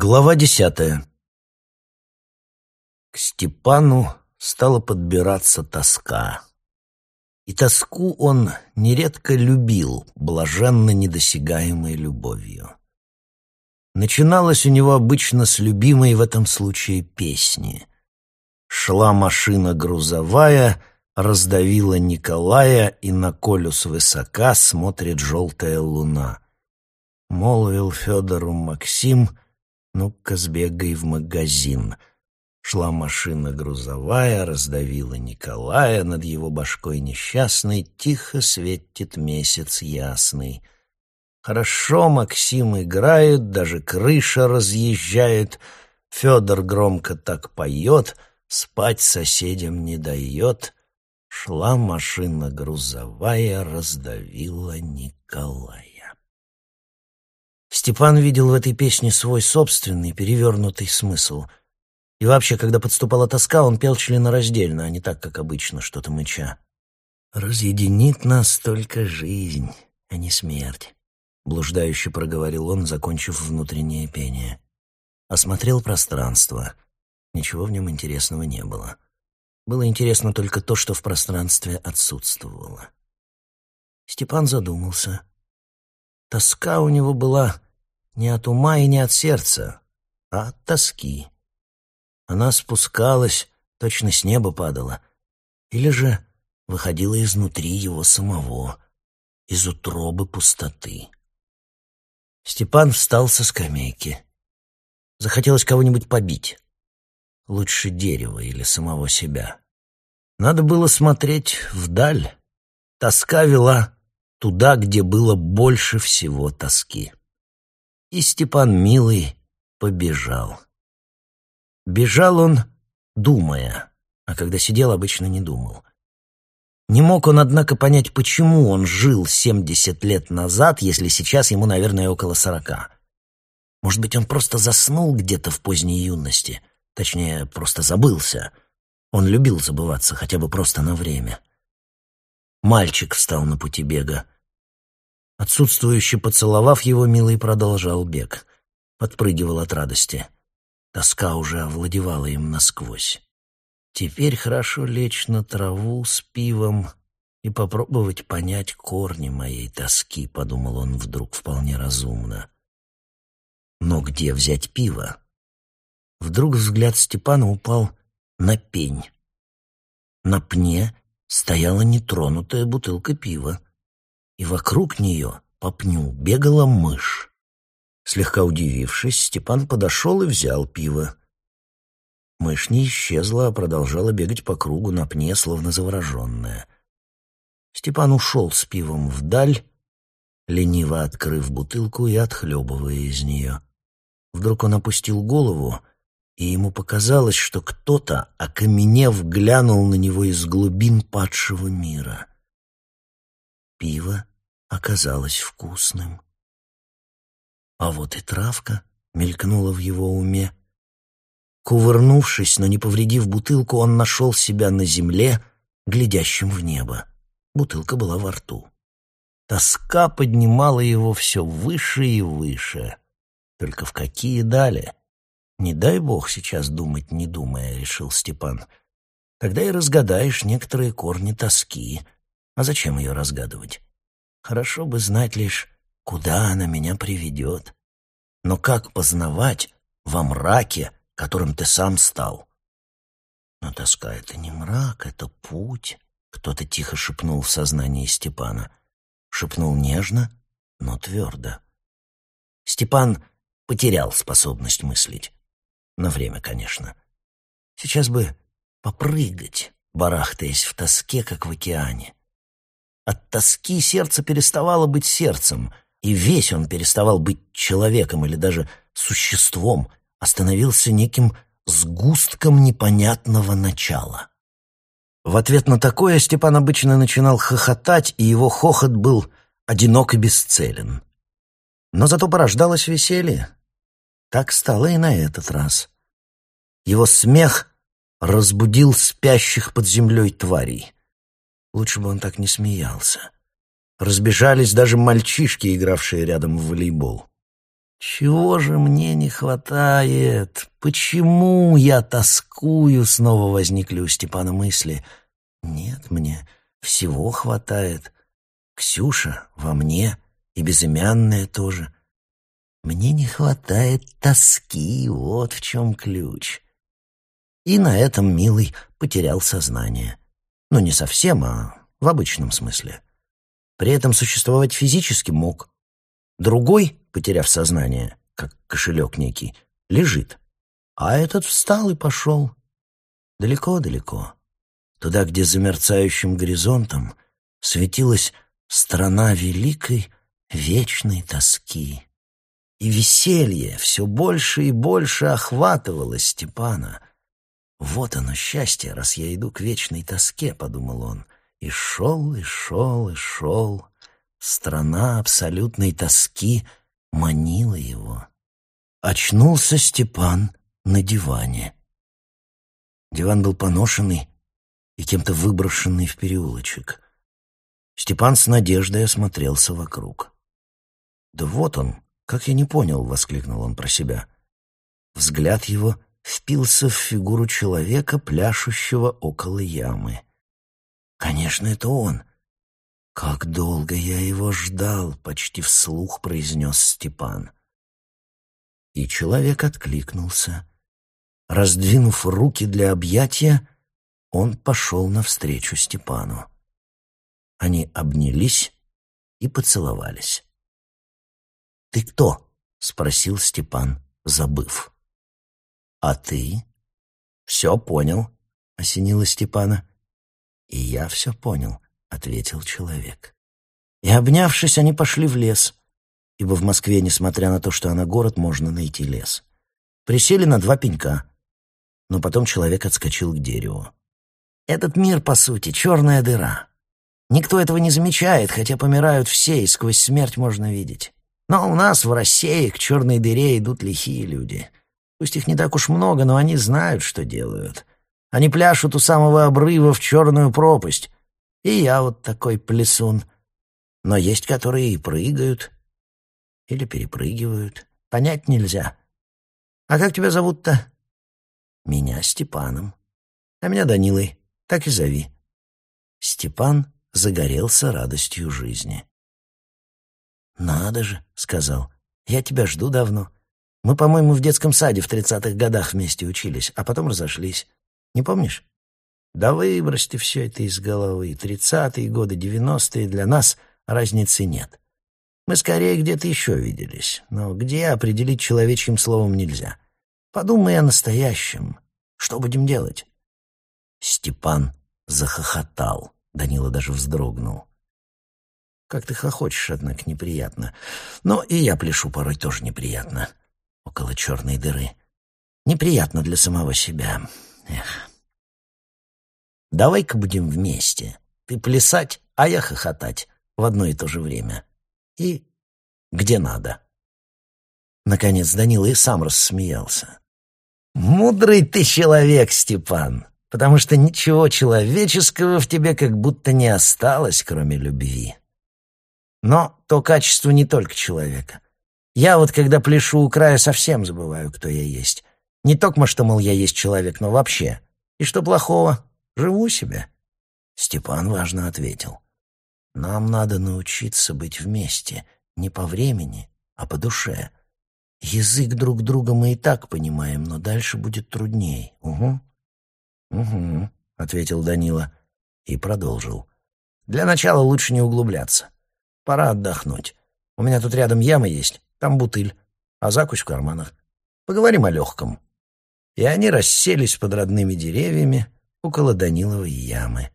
Глава десятая. К Степану стала подбираться тоска. И тоску он нередко любил, блаженно недосягаемой любовью. Начиналось у него обычно с любимой в этом случае песни. Шла машина грузовая, раздавила Николая, и на Колю свысока смотрит желтая луна. Молвил Федору Максим — «Ну-ка, сбегай в магазин». Шла машина грузовая, раздавила Николая, над его башкой несчастной тихо светит месяц ясный. Хорошо Максим играет, даже крыша разъезжает, Федор громко так поет, спать соседям не дает. Шла машина грузовая, раздавила Николая. Степан видел в этой песне свой собственный перевернутый смысл. И вообще, когда подступала тоска, он пел членораздельно, а не так, как обычно, что-то мыча. «Разъединит нас только жизнь, а не смерть», — блуждающе проговорил он, закончив внутреннее пение. Осмотрел пространство. Ничего в нем интересного не было. Было интересно только то, что в пространстве отсутствовало. Степан задумался — Тоска у него была не от ума и не от сердца, а от тоски. Она спускалась, точно с неба падала, или же выходила изнутри его самого, из утробы пустоты. Степан встал со скамейки. Захотелось кого-нибудь побить. Лучше дерева или самого себя. Надо было смотреть вдаль. Тоска вела туда, где было больше всего тоски. И Степан Милый побежал. Бежал он, думая, а когда сидел, обычно не думал. Не мог он, однако, понять, почему он жил семьдесят лет назад, если сейчас ему, наверное, около сорока. Может быть, он просто заснул где-то в поздней юности, точнее, просто забылся. Он любил забываться хотя бы просто на время. Мальчик встал на пути бега. Отсутствующе поцеловав его, Милый продолжал бег. Подпрыгивал от радости. Тоска уже овладевала им насквозь. Теперь хорошо лечь на траву с пивом и попробовать понять корни моей тоски, подумал он вдруг вполне разумно. Но где взять пиво? Вдруг взгляд Степана упал на пень. На пне стояла нетронутая бутылка пива, и вокруг нее по пню бегала мышь. Слегка удивившись, Степан подошел и взял пиво. Мышь не исчезла, а продолжала бегать по кругу на пне, словно завороженная. Степан ушел с пивом вдаль, лениво открыв бутылку и отхлебывая из нее. Вдруг он опустил голову и ему показалось, что кто-то, окаменев, глянул на него из глубин падшего мира. Пиво оказалось вкусным. А вот и травка мелькнула в его уме. Кувырнувшись, но не повредив бутылку, он нашел себя на земле, глядящим в небо. Бутылка была во рту. Тоска поднимала его все выше и выше. Только в какие дали? Не дай бог сейчас думать, не думая, решил Степан. Тогда и разгадаешь некоторые корни тоски. А зачем ее разгадывать? Хорошо бы знать лишь, куда она меня приведет. Но как познавать во мраке, которым ты сам стал? Но тоска — это не мрак, это путь, — кто-то тихо шепнул в сознании Степана. Шепнул нежно, но твердо. Степан потерял способность мыслить. На время, конечно. Сейчас бы попрыгать, барахтаясь в тоске, как в океане. От тоски сердце переставало быть сердцем, и весь он переставал быть человеком или даже существом, а становился неким сгустком непонятного начала. В ответ на такое Степан обычно начинал хохотать, и его хохот был одинок и бесцелен. Но зато порождалось веселье. Так стало и на этот раз. Его смех разбудил спящих под землей тварей. Лучше бы он так не смеялся. Разбежались даже мальчишки, игравшие рядом в волейбол. Чего же мне не хватает? Почему я тоскую? Снова возникли у Степана мысли. Нет, мне всего хватает. Ксюша во мне и безымянная тоже. Мне не хватает тоски, вот в чем ключ. И на этом милый потерял сознание. Ну, не совсем, а в обычном смысле. При этом существовать физически мог. Другой, потеряв сознание, как кошелек некий, лежит. А этот встал и пошел. Далеко-далеко. Туда, где за мерцающим горизонтом светилась страна великой вечной тоски. И веселье все больше и больше охватывало Степана. «Вот оно, счастье, раз я иду к вечной тоске», — подумал он. И шел, и шел, и шел. Страна абсолютной тоски манила его. Очнулся Степан на диване. Диван был поношенный и кем-то выброшенный в переулочек. Степан с надеждой осмотрелся вокруг. «Да вот он, как я не понял», — воскликнул он про себя. Взгляд его впился в фигуру человека, пляшущего около ямы. «Конечно, это он. Как долго я его ждал», — почти вслух произнес Степан. И человек откликнулся. Раздвинув руки для объятия, он пошел навстречу Степану. Они обнялись и поцеловались. «Ты кто?» — спросил Степан, забыв. «А ты?» «Все понял», — осенило Степана. «И я все понял», — ответил человек. И, обнявшись, они пошли в лес, ибо в Москве, несмотря на то, что она город, можно найти лес. Присели на два пенька, но потом человек отскочил к дереву. «Этот мир, по сути, черная дыра. Никто этого не замечает, хотя помирают все, и сквозь смерть можно видеть. Но у нас в России к черной дыре идут лихие люди. Пусть их не так уж много, но они знают, что делают. Они пляшут у самого обрыва в черную пропасть. И я вот такой плясун. Но есть, которые и прыгают. Или перепрыгивают. Понять нельзя. А как тебя зовут-то? Меня Степаном. А меня Данилой. Так и зови. Степан загорелся радостью жизни. «Надо же», — сказал, — «я тебя жду давно. Мы, по-моему, в детском саде в тридцатых годах вместе учились, а потом разошлись. Не помнишь? Да выбрось ты все это из головы. Тридцатые годы, девяностые для нас разницы нет. Мы скорее где-то еще виделись, но где определить человечьим словом нельзя. Подумай о настоящем. Что будем делать?» Степан захохотал. Данила даже вздрогнул. Как ты хохочешь, однако, неприятно. Но и я пляшу порой тоже неприятно. Около черной дыры. Неприятно для самого себя. Эх. Давай-ка будем вместе. Ты плясать, а я хохотать в одно и то же время. И где надо. Наконец Данила и сам рассмеялся. «Мудрый ты человек, Степан, потому что ничего человеческого в тебе как будто не осталось, кроме любви». Но то качество не только человека. Я вот, когда пляшу у края, совсем забываю, кто я есть. Не только, что, мол, я есть человек, но вообще. И что плохого? Живу себе. Степан важно ответил. Нам надо научиться быть вместе, не по времени, а по душе. Язык друг друга мы и так понимаем, но дальше будет трудней. Угу. Угу, ответил Данила и продолжил. Для начала лучше не углубляться. Пора отдохнуть. У меня тут рядом яма есть, там бутыль, а закусь в карманах. Поговорим о легком». И они расселись под родными деревьями около Даниловой ямы.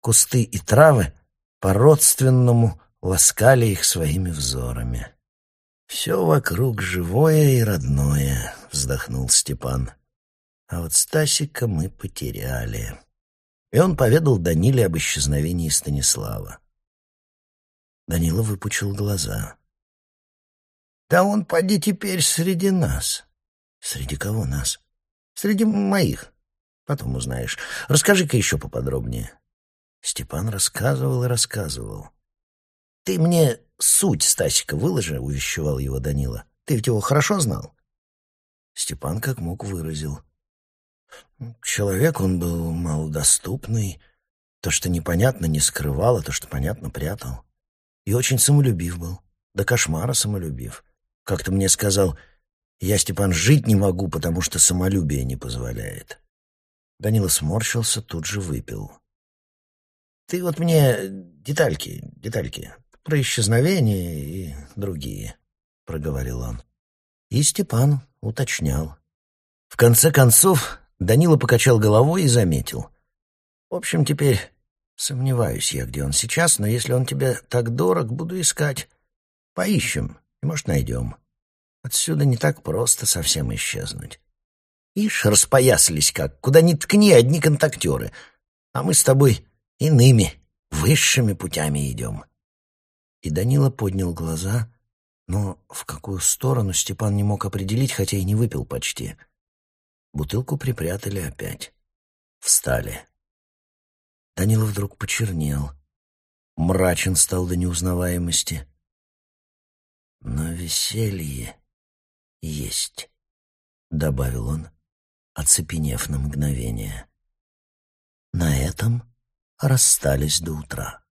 Кусты и травы по-родственному ласкали их своими взорами. «Все вокруг живое и родное», — вздохнул Степан. «А вот Стасика мы потеряли». И он поведал Даниле об исчезновении Станислава. Данила выпучил глаза. «Да он, поди теперь среди нас». «Среди кого нас?» «Среди моих. Потом узнаешь. Расскажи-ка еще поподробнее». Степан рассказывал и рассказывал. «Ты мне суть Стасика выложи», — увещевал его Данила. Ты ведь его хорошо знал?» Степан как мог выразил. Человек он был малодоступный, то, что непонятно, не скрывал, а то, что понятно, прятал. И очень самолюбив был, до кошмара самолюбив. Как-то мне сказал, я, Степан, жить не могу, потому что самолюбие не позволяет. Данила сморщился, тут же выпил. Ты вот мне детальки, детальки, про исчезновение и другие, — проговорил он. И Степан уточнял. В конце концов, Данила покачал головой и заметил. «В общем, теперь сомневаюсь я, где он сейчас, но если он тебе так дорог, буду искать. Поищем, и, может, найдем. Отсюда не так просто совсем исчезнуть. Ишь, распоясались как, куда ни ткни, одни контактеры. А мы с тобой иными, высшими путями идем». И Данила поднял глаза, но в какую сторону Степан не мог определить, хотя и не выпил почти — Бутылку припрятали опять. Встали. Данила вдруг почернел. Мрачен стал до неузнаваемости. «Но веселье есть», — добавил он, оцепенев на мгновение. На этом расстались до утра.